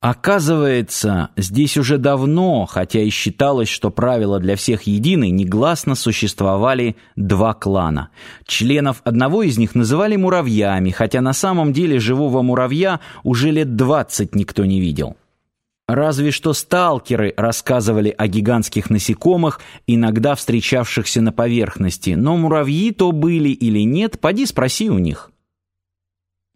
Оказывается, здесь уже давно, хотя и считалось, что правила для всех едины, негласно существовали два клана. Членов одного из них называли муравьями, хотя на самом деле живого муравья уже лет двадцать никто не видел. Разве что сталкеры рассказывали о гигантских насекомых, иногда встречавшихся на поверхности, но муравьи то были или нет, поди спроси у них.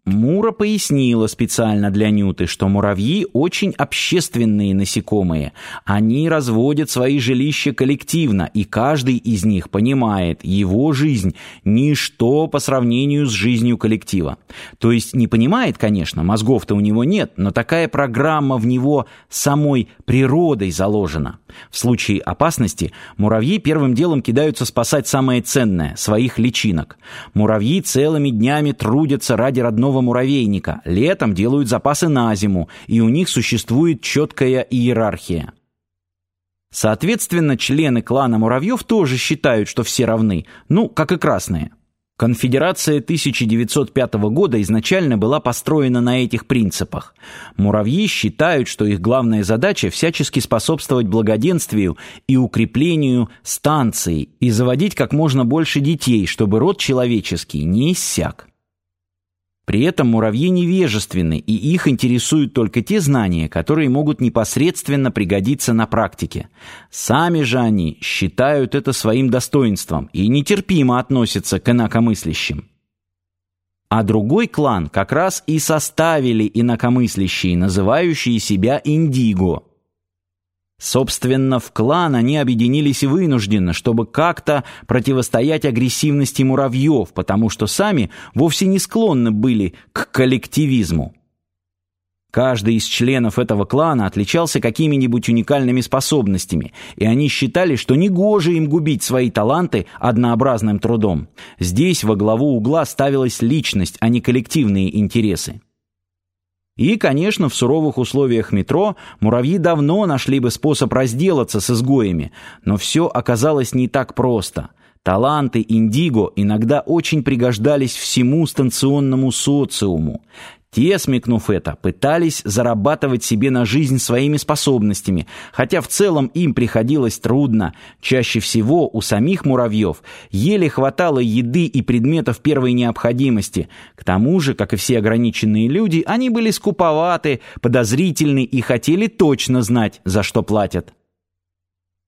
Мура пояснила специально для Нюты, что муравьи очень общественные насекомые. Они разводят свои жилища коллективно, и каждый из них понимает, его жизнь – ничто по сравнению с жизнью коллектива. То есть не понимает, конечно, мозгов-то у него нет, но такая программа в него самой природой заложена. В случае опасности муравьи первым делом кидаются спасать самое ценное – своих личинок. Муравьи целыми днями трудятся ради родного муравейника, летом делают запасы на зиму, и у них существует четкая иерархия. Соответственно, члены клана муравьев тоже считают, что все равны, ну, как и красные – Конфедерация 1905 года изначально была построена на этих принципах. Муравьи считают, что их главная задача всячески способствовать благоденствию и укреплению станции и заводить как можно больше детей, чтобы род человеческий не иссяк. При этом муравьи невежественны, и их интересуют только те знания, которые могут непосредственно пригодиться на практике. Сами же они считают это своим достоинством и нетерпимо относятся к инакомыслящим. А другой клан как раз и составили инакомыслящие, называющие себя индиго – Собственно, в клан они объединились вынужденно, чтобы как-то противостоять агрессивности муравьев, потому что сами вовсе не склонны были к коллективизму. Каждый из членов этого клана отличался какими-нибудь уникальными способностями, и они считали, что негоже им губить свои таланты однообразным трудом. Здесь во главу угла ставилась личность, а не коллективные интересы. И, конечно, в суровых условиях метро муравьи давно нашли бы способ разделаться с изгоями, но все оказалось не так просто. Таланты индиго иногда очень пригождались всему станционному социуму. Те, смекнув это, пытались зарабатывать себе на жизнь своими способностями, хотя в целом им приходилось трудно. Чаще всего у самих муравьев еле хватало еды и предметов первой необходимости. К тому же, как и все ограниченные люди, они были скуповаты, подозрительны и хотели точно знать, за что платят.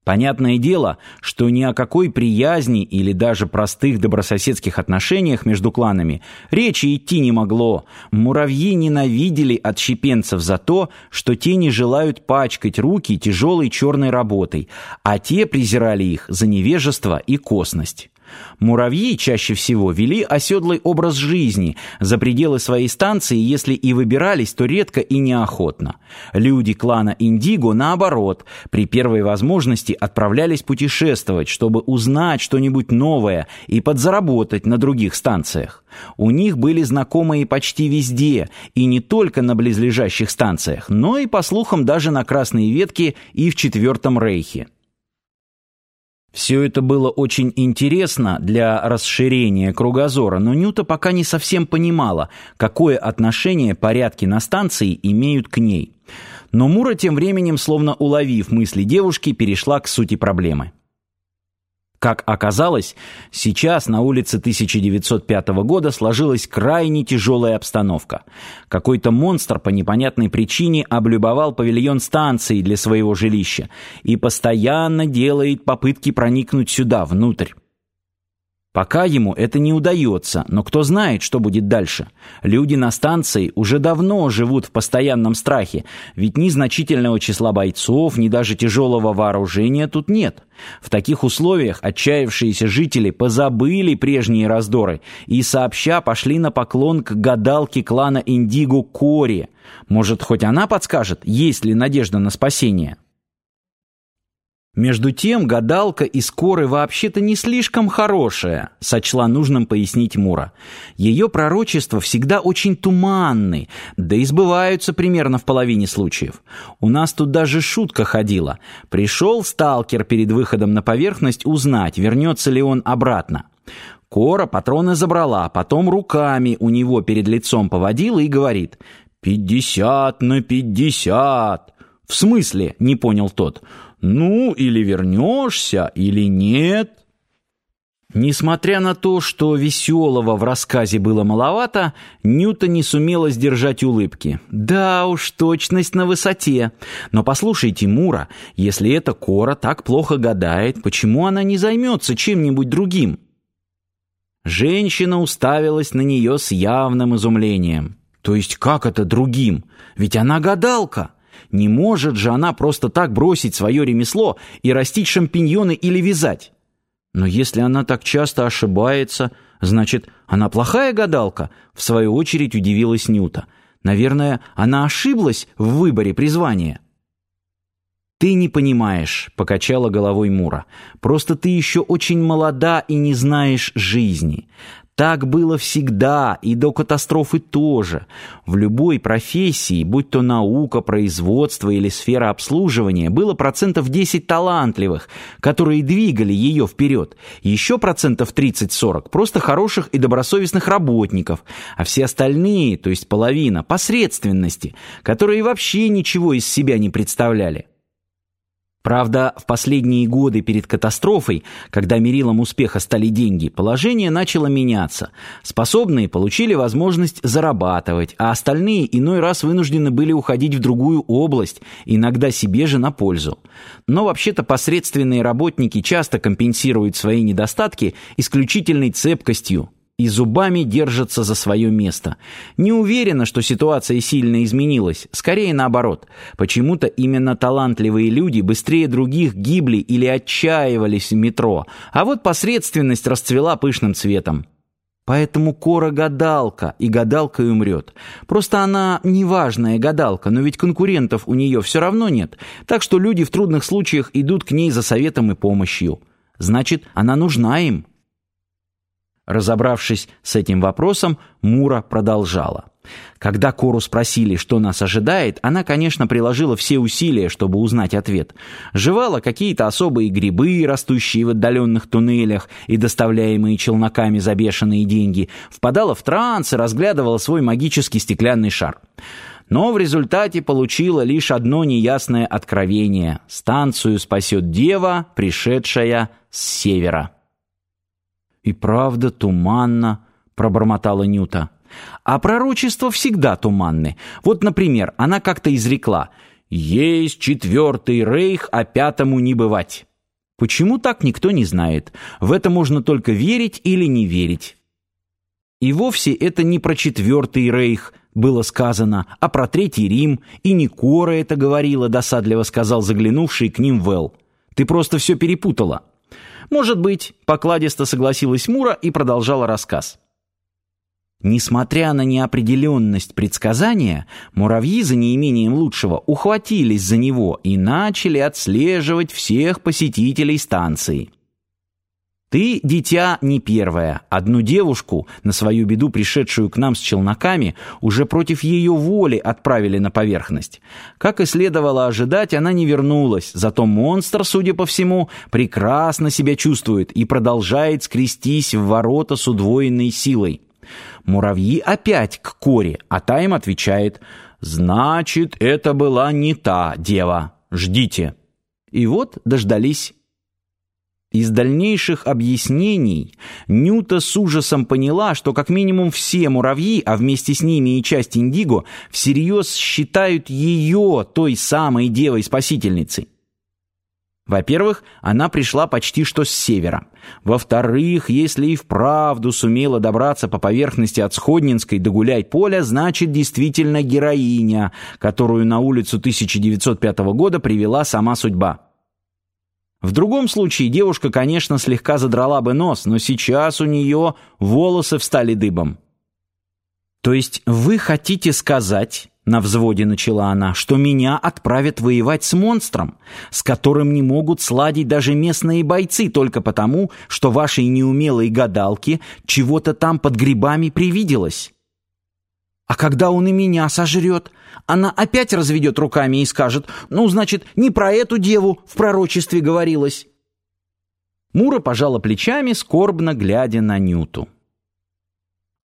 Понятное дело, что ни о какой приязни или даже простых добрососедских отношениях между кланами речи идти не могло. Муравьи ненавидели отщепенцев за то, что те не желают пачкать руки тяжелой черной работой, а те презирали их за невежество и косность. Муравьи чаще всего вели оседлый образ жизни за пределы своей станции, если и выбирались, то редко и неохотно. Люди клана Индиго, наоборот, при первой возможности отправлялись путешествовать, чтобы узнать что-нибудь новое и подзаработать на других станциях. У них были знакомые почти везде, и не только на близлежащих станциях, но и, по слухам, даже на Красной Ветке и в Четвертом Рейхе. Все это было очень интересно для расширения кругозора, но Нюта пока не совсем понимала, какое отношение порядки на станции имеют к ней. Но Мура тем временем, словно уловив мысли девушки, перешла к сути проблемы. Как оказалось, сейчас на улице 1905 года сложилась крайне тяжелая обстановка. Какой-то монстр по непонятной причине облюбовал павильон станции для своего жилища и постоянно делает попытки проникнуть сюда, внутрь. Пока ему это не удается, но кто знает, что будет дальше. Люди на станции уже давно живут в постоянном страхе, ведь ни значительного числа бойцов, ни даже тяжелого вооружения тут нет. В таких условиях отчаявшиеся жители позабыли прежние раздоры и сообща пошли на поклон к гадалке клана Индиго Кори. Может, хоть она подскажет, есть ли надежда на спасение? Между тем, гадалка из коры вообще-то не слишком хорошая, сочла нужным пояснить Мура. Ее пророчества всегда очень туманны, да и сбываются примерно в половине случаев. У нас тут даже шутка ходила. Пришел сталкер перед выходом на поверхность узнать, вернется ли он обратно. Кора патроны забрала, потом руками у него перед лицом поводила и говорит «Пятьдесят на пятьдесят!» «В смысле?» — не понял тот. «Ну, или вернешься, или нет». Несмотря на то, что веселого в рассказе было маловато, Нюта не сумела сдержать улыбки. Да уж, точность на высоте. Но послушайте, Мура, если эта Кора так плохо гадает, почему она не займется чем-нибудь другим? Женщина уставилась на нее с явным изумлением. То есть как это другим? Ведь она гадалка. Не может же она просто так бросить свое ремесло и растить шампиньоны или вязать. Но если она так часто ошибается, значит, она плохая гадалка, в свою очередь удивилась Нюта. Наверное, она ошиблась в выборе призвания. «Ты не понимаешь», — покачала головой Мура. «Просто ты еще очень молода и не знаешь жизни. Так было всегда, и до катастрофы тоже. В любой профессии, будь то наука, производство или сфера обслуживания, было процентов 10 талантливых, которые двигали ее вперед. Еще процентов 30-40 просто хороших и добросовестных работников, а все остальные, то есть половина, посредственности, которые вообще ничего из себя не представляли. Правда, в последние годы перед катастрофой, когда мерилом успеха стали деньги, положение начало меняться. Способные получили возможность зарабатывать, а остальные иной раз вынуждены были уходить в другую область, иногда себе же на пользу. Но вообще-то посредственные работники часто компенсируют свои недостатки исключительной цепкостью, и зубами держатся за свое место. Не уверена, что ситуация сильно изменилась, скорее наоборот. Почему-то именно талантливые люди быстрее других гибли или отчаивались в метро, а вот посредственность расцвела пышным цветом. Поэтому Кора гадалка, и гадалка и умрет. Просто она неважная гадалка, но ведь конкурентов у нее все равно нет, так что люди в трудных случаях идут к ней за советом и помощью. Значит, она нужна им. Разобравшись с этим вопросом, Мура продолжала. Когда Кору спросили, что нас ожидает, она, конечно, приложила все усилия, чтобы узнать ответ. Жевала какие-то особые грибы, растущие в отдаленных туннелях и доставляемые челноками за бешеные деньги, впадала в транс и разглядывала свой магический стеклянный шар. Но в результате получила лишь одно неясное откровение. Станцию спасет дева, пришедшая с севера. «И правда туманно», — пробормотала Нюта. «А пророчества всегда туманны. Вот, например, она как-то изрекла «Есть четвертый рейх, а пятому не бывать». Почему так, никто не знает. В это можно только верить или не верить. И вовсе это не про четвертый рейх было сказано, а про третий Рим, и не Кора это говорила, досадливо сказал заглянувший к ним Вэл. Ты просто все перепутала. «Может быть», — покладисто согласилась Мура и продолжала рассказ. Несмотря на неопределенность предсказания, муравьи за неимением лучшего ухватились за него и начали отслеживать всех посетителей станции. Ты, дитя, не первая. Одну девушку, на свою беду пришедшую к нам с челноками, уже против ее воли отправили на поверхность. Как и следовало ожидать, она не вернулась, зато монстр, судя по всему, прекрасно себя чувствует и продолжает скрестись в ворота с удвоенной силой. Муравьи опять к Коре, а та им отвечает «Значит, это была не та дева. Ждите». И вот дождались из дальнейших объяснений Нюта с ужасом поняла, что как минимум все муравьи, а вместе с ними и часть индиго, всерьез считают ее той самой девой-спасительницей. Во-первых, она пришла почти что с севера. Во-вторых, если и вправду сумела добраться по поверхности от Сходнинской до Гуляй-Поля, значит действительно героиня, которую на улицу 1905 года привела сама судьба. В другом случае девушка, конечно, слегка задрала бы нос, но сейчас у нее волосы встали дыбом. «То есть вы хотите сказать, — на взводе начала она, — что меня отправят воевать с монстром, с которым не могут сладить даже местные бойцы только потому, что вашей неумелой гадалке чего-то там под грибами привиделось?» А когда он и меня сожрет, она опять разведет руками и скажет, ну, значит, не про эту деву в пророчестве говорилось. Мура пожала плечами, скорбно глядя на Нюту.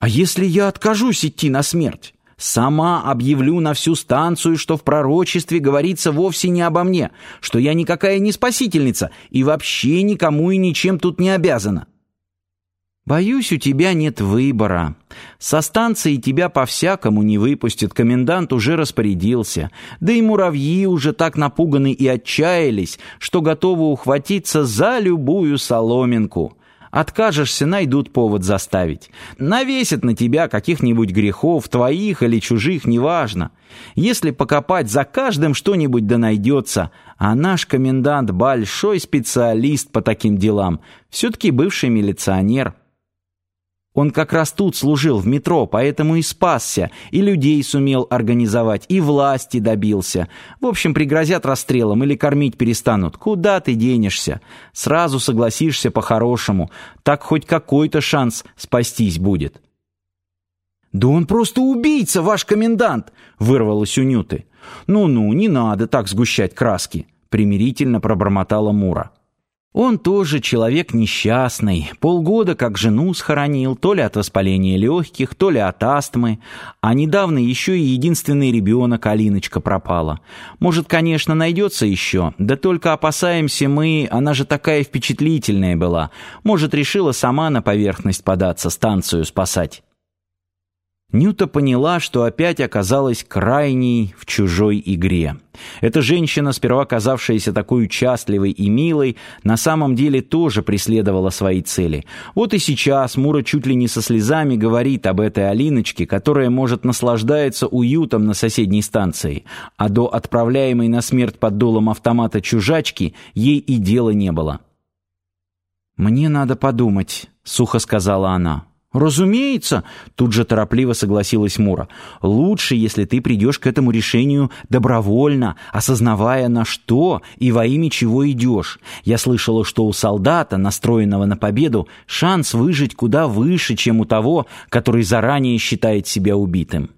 «А если я откажусь идти на смерть? Сама объявлю на всю станцию, что в пророчестве говорится вовсе не обо мне, что я никакая не спасительница и вообще никому и ничем тут не обязана. Боюсь, у тебя нет выбора. Со станции тебя по-всякому не выпустят, комендант уже распорядился. Да и муравьи уже так напуганы и отчаялись, что готовы ухватиться за любую соломинку. Откажешься, найдут повод заставить. Навесят на тебя каких-нибудь грехов, твоих или чужих, неважно. Если покопать за каждым что-нибудь да найдется, а наш комендант большой специалист по таким делам, все-таки бывший милиционер. Он как раз тут служил в метро, поэтому и спасся, и людей сумел организовать, и власти добился. В общем, пригрозят расстрелом или кормить перестанут. Куда ты денешься? Сразу согласишься по-хорошему. Так хоть какой-то шанс спастись будет. «Да он просто убийца, ваш комендант!» — вырвалось у Нюты. «Ну-ну, не надо так сгущать краски», — примирительно пробормотала Мура. Он тоже человек несчастный, полгода как жену схоронил, то ли от воспаления легких, то ли от астмы, а недавно еще и единственный ребенок Алиночка пропала. Может, конечно, найдется еще, да только опасаемся мы, она же такая впечатлительная была, может, решила сама на поверхность податься, станцию спасать. Нюта поняла, что опять оказалась крайней в чужой игре. Эта женщина, сперва казавшаяся такой участливой и милой, на самом деле тоже преследовала свои цели. Вот и сейчас Мура чуть ли не со слезами говорит об этой Алиночке, которая, может, наслаждается уютом на соседней станции, а до отправляемой на смерть под дулом автомата чужачки ей и дела не было. «Мне надо подумать», — сухо сказала она. «Разумеется», — тут же торопливо согласилась Мура. «Лучше, если ты придешь к этому решению добровольно, осознавая, на что и во имя чего идешь. Я слышала, что у солдата, настроенного на победу, шанс выжить куда выше, чем у того, который заранее считает себя убитым».